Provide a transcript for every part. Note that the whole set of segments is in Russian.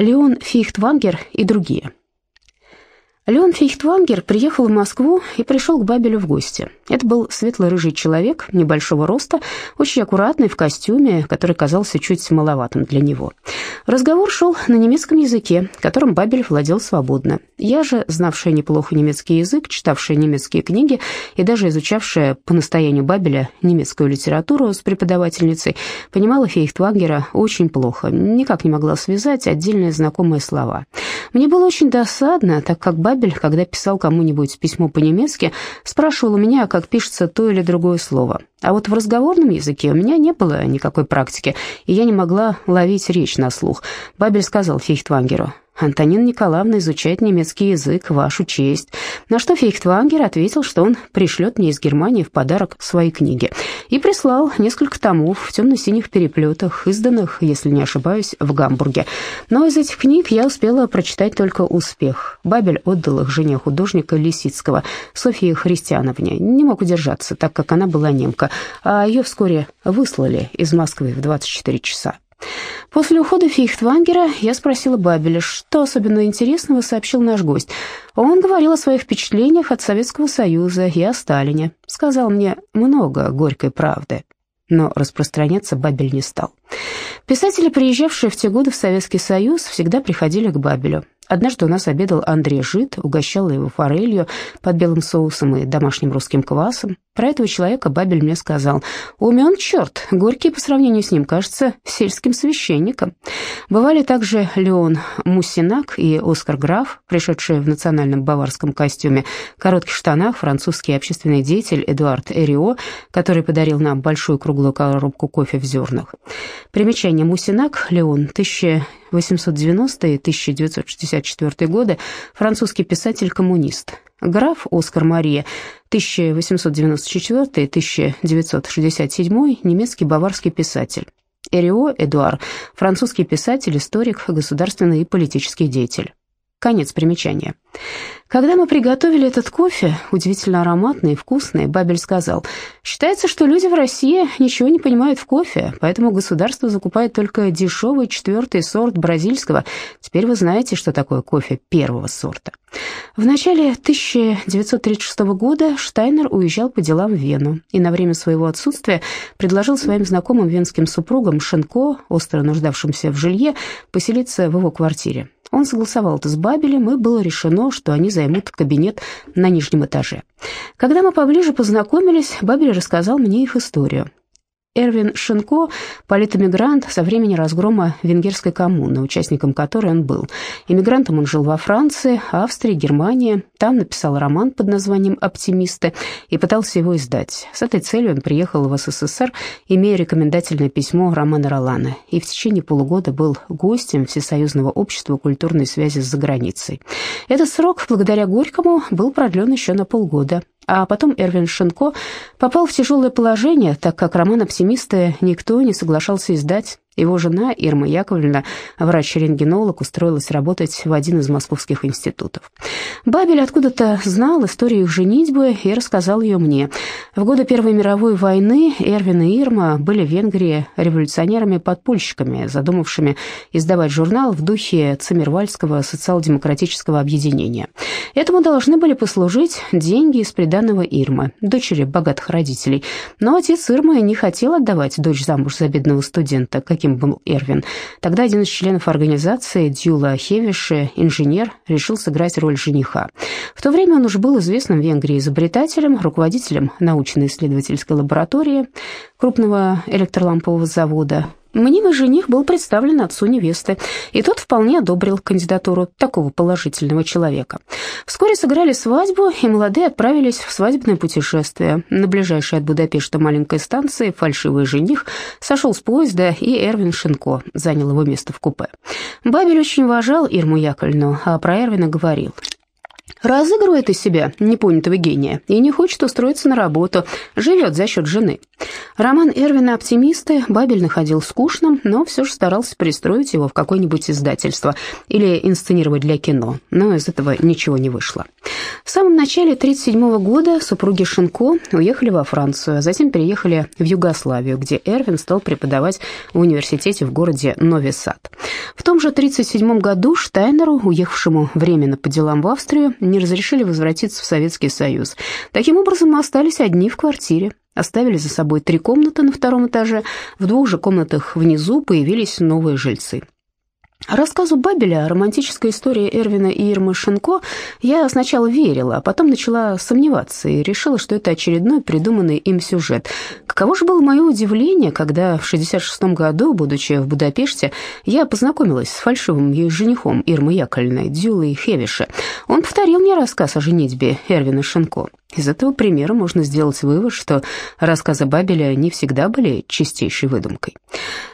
Леон Фихтвангер и другие. Леон Фейхтвангер приехал в Москву и пришел к Бабелю в гости. Это был светло-рыжий человек, небольшого роста, очень аккуратный в костюме, который казался чуть маловатым для него. Разговор шел на немецком языке, которым Бабель владел свободно. Я же, знавшая неплохо немецкий язык, читавшая немецкие книги и даже изучавшая по настоянию Бабеля немецкую литературу с преподавательницей, понимала Фейхтвангера очень плохо, никак не могла связать отдельные знакомые слова. Мне было очень досадно, так как Бабель когда писал кому-нибудь письмо по-немецки, спрашивал у меня, как пишется то или другое слово. А вот в разговорном языке у меня не было никакой практики, и я не могла ловить речь на слух. Бабель сказал Фейхтвангеру, Антонина Николаевна изучает немецкий язык, вашу честь. На что Фейхтвангер ответил, что он пришлет мне из Германии в подарок свои книги. И прислал несколько томов в темно-синих переплетах, изданных, если не ошибаюсь, в Гамбурге. Но из этих книг я успела прочитать только «Успех». Бабель отдал их жене художника Лисицкого, Софье Христиановне. Не мог удержаться, так как она была немка, а ее вскоре выслали из Москвы в 24 часа. После ухода Фейхтвангера я спросила Бабеля, что особенно интересного сообщил наш гость. Он говорил о своих впечатлениях от Советского Союза и о Сталине. Сказал мне много горькой правды. Но распространяться Бабель не стал. Писатели, приезжавшие в те годы в Советский Союз, всегда приходили к Бабелю. Однажды у нас обедал Андрей Жид, угощал его форелью под белым соусом и домашним русским квасом. Про этого человека Бабель мне сказал, «Умен черт, Горький по сравнению с ним кажется сельским священником». Бывали также Леон Муссинак и Оскар Граф, пришедшие в национальном баварском костюме, коротких штанах, французский общественный деятель Эдуард Эрио, который подарил нам большую круглую коробку кофе в зернах. Примечание Муссинак, Леон, 1890-1964 годы, французский писатель-коммунист. Граф Оскар Мария, 1894-1967, немецкий баварский писатель. Эрио Эдуар, французский писатель, историк, государственный и политический деятель. Конец примечания. Когда мы приготовили этот кофе, удивительно ароматный и вкусный, Бабель сказал, «Считается, что люди в России ничего не понимают в кофе, поэтому государство закупает только дешевый четвертый сорт бразильского. Теперь вы знаете, что такое кофе первого сорта». В начале 1936 года Штайнер уезжал по делам в Вену и на время своего отсутствия предложил своим знакомым венским супругам Шенко, остро нуждавшимся в жилье, поселиться в его квартире. Он согласовал это с Бабелем, и было решено, что они займут кабинет на нижнем этаже. Когда мы поближе познакомились, Бабель рассказал мне их историю. Эрвин Шинко – политэмигрант со времени разгрома венгерской коммуны, участником которой он был. Эмигрантом он жил во Франции, Австрии, Германии. Там написал роман под названием «Оптимисты» и пытался его издать. С этой целью он приехал в СССР, имея рекомендательное письмо Романа Ролана, и в течение полугода был гостем Всесоюзного общества культурной связи с заграницей. Этот срок, благодаря Горькому, был продлен еще на полгода. А потом Эрвин Шинко попал в тяжелое положение, так как роман «Оптимисты» никто не соглашался издать. Его жена Ирма Яковлевна, врач-рентгенолог, устроилась работать в один из московских институтов. Бабель откуда-то знал историю их женитьбы и рассказал ее мне. В годы Первой мировой войны Эрвин и Ирма были в Венгрии революционерами-подпольщиками, задумавшими издавать журнал в духе Циммервальского социал-демократического объединения. Этому должны были послужить деньги из приданного Ирмы, дочери богатых родителей. Но отец Ирмы не хотел отдавать дочь замуж за бедного студента, как каким был Эрвин. Тогда один из членов организации, Дюла Хевиши, инженер, решил сыграть роль жениха. В то время он уже был известным в Венгрии изобретателем, руководителем научно-исследовательской лаборатории крупного электролампового завода, Мнимый жених был представлен отцу невесты, и тот вполне одобрил кандидатуру такого положительного человека. Вскоре сыграли свадьбу, и молодые отправились в свадебное путешествие. На ближайшей от Будапешта маленькой станции фальшивый жених сошел с поезда, и Эрвин Шинко занял его место в купе. Бабель очень уважал Ирму Яковлевну, а про Эрвина говорил – Разыгрывает из себя непонятого гения и не хочет устроиться на работу, живет за счет жены. Роман Эрвина «Оптимисты» Бабель находил скучным, но все же старался пристроить его в какое-нибудь издательство или инсценировать для кино, но из этого ничего не вышло. В самом начале 1937 года супруги Шинко уехали во Францию, а затем переехали в Югославию, где Эрвин стал преподавать в университете в городе Нови Сад. В том же 1937 году Штайнеру, уехавшему временно по делам в Австрию, не разрешили возвратиться в Советский Союз. Таким образом, мы остались одни в квартире. Оставили за собой три комнаты на втором этаже, в двух же комнатах внизу появились новые жильцы. Рассказу Бабеля о романтической истории Эрвина и Ирмы Шинко я сначала верила, а потом начала сомневаться и решила, что это очередной придуманный им сюжет. Каково же было мое удивление, когда в 66 году, будучи в Будапеште, я познакомилась с фальшивым ее женихом Ирмы Яковлевной, Дюлой Хевише. Он повторил мне рассказ о женитьбе Эрвина Шинко. Из этого примера можно сделать вывод, что рассказы Бабеля не всегда были чистейшей выдумкой.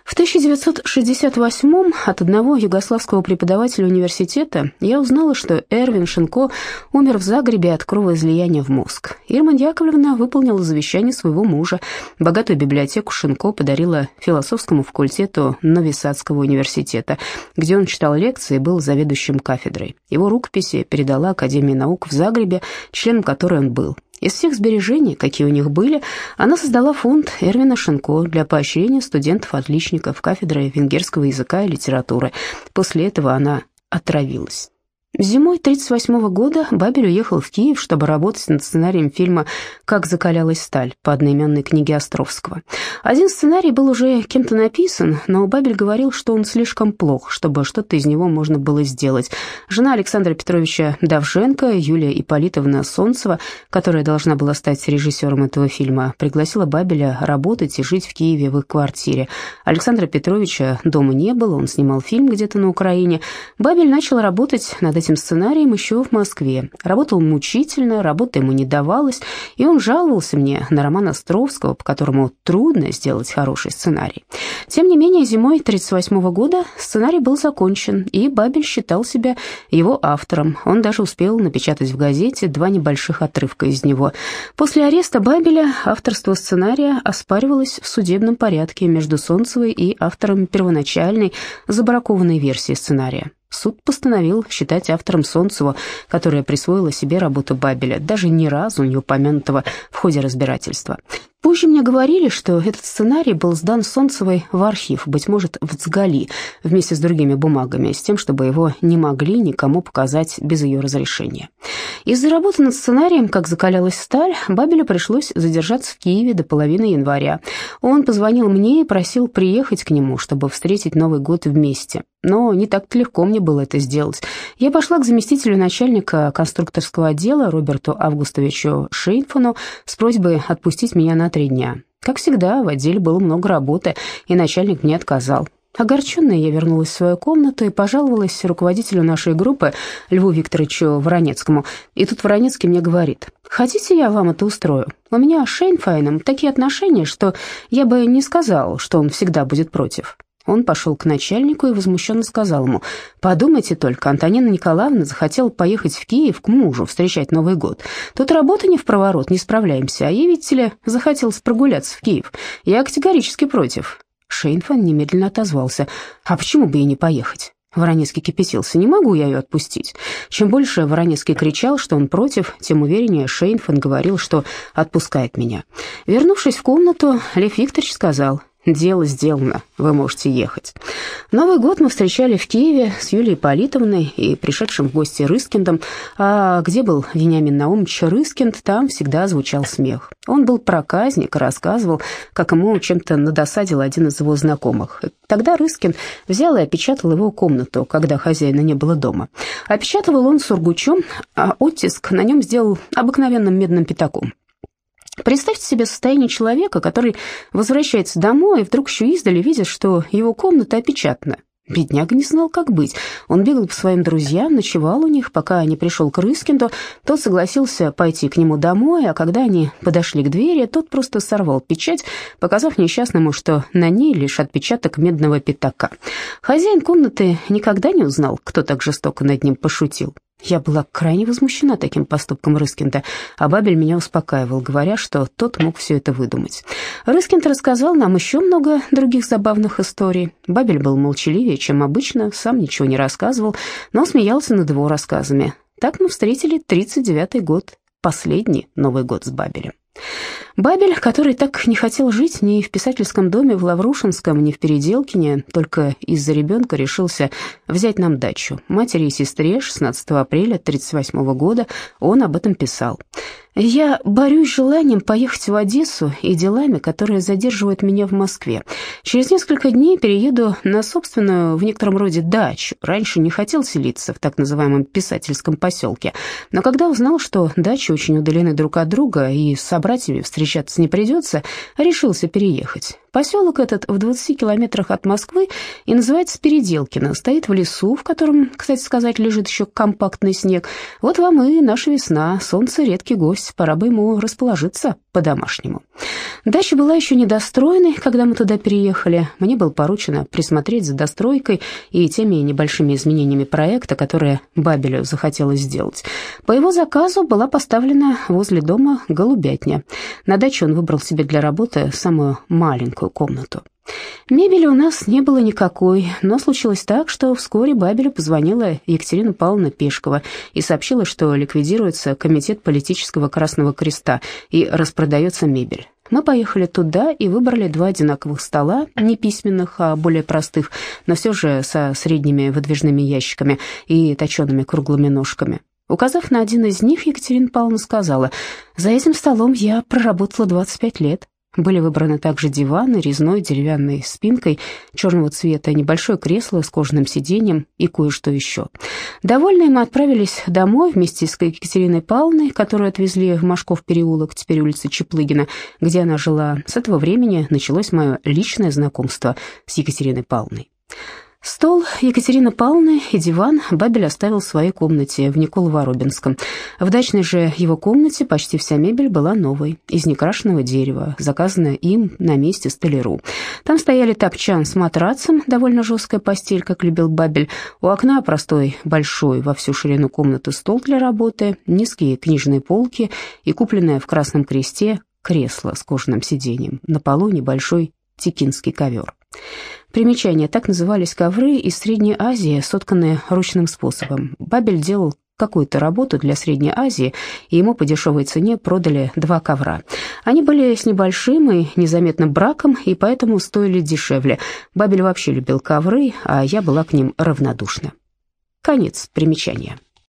В 1968 от одного югославского преподавателя университета я узнала, что Эрвин Шенко умер в Загребе от кровоизлияния в мозг. Ирма Яковлевна выполнила завещание своего мужа. Богатую библиотеку Шенко подарила философскому факультету Новисадского университета, где он читал лекции и был заведующим кафедрой. Его рукописи передала Академии наук в Загребе, членом которой он был. Из всех сбережений, какие у них были, она создала фонд Эрвина Шенко для поощрения студентов-отличников кафедры венгерского языка и литературы. После этого она отравилась. Зимой 1938 года Бабель уехал в Киев, чтобы работать над сценарием фильма «Как закалялась сталь» по одноименной книге Островского. Один сценарий был уже кем-то написан, но Бабель говорил, что он слишком плох, чтобы что-то из него можно было сделать. Жена Александра Петровича Давженко, Юлия Ипполитовна Солнцева, которая должна была стать режиссером этого фильма, пригласила Бабеля работать и жить в Киеве в их квартире. Александра Петровича дома не было, он снимал фильм где-то на Украине. Бабель начал работать над этим сценарием еще в Москве. Работал мучительно, работа ему не давалась, и он жаловался мне на роман Островского, по которому трудно сделать хороший сценарий. Тем не менее, зимой 1938 года сценарий был закончен, и Бабель считал себя его автором. Он даже успел напечатать в газете два небольших отрывка из него. После ареста Бабеля авторство сценария оспаривалось в судебном порядке между Солнцевой и автором первоначальной забракованной версии сценария. Суд постановил считать автором Солнцева, которая присвоила себе работу Бабеля, даже ни разу не упомянутого в ходе разбирательства. Позже мне говорили, что этот сценарий был сдан Солнцевой в архив, быть может, в Цгали, вместе с другими бумагами, с тем, чтобы его не могли никому показать без ее разрешения. Из-за работы над сценарием «Как закалялась сталь» Бабелю пришлось задержаться в Киеве до половины января. Он позвонил мне и просил приехать к нему, чтобы встретить Новый год вместе. Но не так легко мне было это сделать. Я пошла к заместителю начальника конструкторского отдела Роберту Августовичу Шейнфону с просьбой отпустить меня на три дня. Как всегда, в отделе было много работы, и начальник мне отказал. Огорченная, я вернулась в свою комнату и пожаловалась руководителю нашей группы Льву Викторовичу Воронецкому. И тут Воронецкий мне говорит, «Хотите, я вам это устрою? У меня с Шейнфайном такие отношения, что я бы не сказал, что он всегда будет против». Он пошел к начальнику и возмущенно сказал ему, «Подумайте только, Антонина Николаевна захотела поехать в Киев к мужу встречать Новый год. Тут работа не в проворот, не справляемся, а ей, видите ли, захотелось прогуляться в Киев. Я категорически против». Шейнфан немедленно отозвался, «А почему бы ей не поехать?» Воронецкий кипятился. «Не могу я ее отпустить». Чем больше Воронецкий кричал, что он против, тем увереннее Шейнфан говорил, что отпускает меня. Вернувшись в комнату, Лев Викторович сказал, Дело сделано, вы можете ехать. Новый год мы встречали в Киеве с Юлией Политовной и пришедшим в гости Рыскиндом. А где был Вениамин Наумович Рыскинд, там всегда звучал смех. Он был проказник и рассказывал, как ему чем-то надосадил один из его знакомых. Тогда Рыскин взял и опечатал его комнату, когда хозяина не было дома. Опечатывал он сургучом, а оттиск на нем сделал обыкновенным медным пятаком. Представьте себе состояние человека, который возвращается домой и вдруг еще издали видит, что его комната опечатана. Бедняга не знал, как быть. Он бегал по своим друзьям, ночевал у них, пока не пришел к Рыскинду. Тот согласился пойти к нему домой, а когда они подошли к двери, тот просто сорвал печать, показав несчастному, что на ней лишь отпечаток медного пятака. Хозяин комнаты никогда не узнал, кто так жестоко над ним пошутил. Я была крайне возмущена таким поступком Рыскинда, а Бабель меня успокаивал, говоря, что тот мог все это выдумать. Рыскинд рассказал нам еще много других забавных историй. Бабель был молчаливее, чем обычно, сам ничего не рассказывал, но смеялся над его рассказами. Так мы встретили 39-й год, последний Новый год с Бабелем. Бабель, который так не хотел жить ни в писательском доме в Лаврушинском, ни в Переделкине, только из-за ребенка решился взять нам дачу. Матери и сестре 16 апреля 1938 года он об этом писал. Я борюсь с желанием поехать в Одессу и делами, которые задерживают меня в Москве. Через несколько дней перееду на собственную, в некотором роде, дачу. Раньше не хотел селиться в так называемом писательском поселке, но когда узнал, что дачи очень удалены друг от друга и с собратьями встречаться не придется, решился переехать. Поселок этот в 20 километрах от Москвы и называется Переделкино. Стоит в лесу, в котором, кстати сказать, лежит еще компактный снег. Вот вам и наша весна. Солнце редкий гость, пора бы ему расположиться по-домашнему. Дача была еще недостроенной, когда мы туда переехали. Мне было поручено присмотреть за достройкой и теми небольшими изменениями проекта, которые Бабелю захотелось сделать. По его заказу была поставлена возле дома голубятня. На даче он выбрал себе для работы самую маленькую комнату. Мебели у нас не было никакой, но случилось так, что вскоре Бабелю позвонила Екатерина Павловна Пешкова и сообщила, что ликвидируется комитет политического Красного Креста и распродается мебель. Мы поехали туда и выбрали два одинаковых стола, не письменных, а более простых, но все же со средними выдвижными ящиками и точеными круглыми ножками. Указав на один из них, Екатерина Павловна сказала, «За этим столом я проработала 25 лет. Были выбраны также диваны, резной деревянной спинкой черного цвета, небольшое кресло с кожаным сиденьем и кое-что еще. Довольные мы отправились домой вместе с Екатериной Павловной, которую отвезли в Машков переулок, теперь улица Чеплыгина, где она жила. С этого времени началось мое личное знакомство с Екатериной Павловной. Стол Екатерины Павловны и диван Бабель оставил в своей комнате в Николово-Робинском. В дачной же его комнате почти вся мебель была новой, из некрашенного дерева, заказанная им на месте столяру. Там стояли топчан с матрацем, довольно жесткая постель, как любил Бабель. У окна простой, большой, во всю ширину комнаты стол для работы, низкие книжные полки и купленное в Красном Кресте кресло с кожаным сиденьем. На полу небольшой текинский ковер. Примечание. Так назывались ковры из Средней Азии, сотканные ручным способом. Бабель делал какую-то работу для Средней Азии, и ему по дешевой цене продали два ковра. Они были с небольшим и незаметным браком, и поэтому стоили дешевле. Бабель вообще любил ковры, а я была к ним равнодушна. Конец примечания.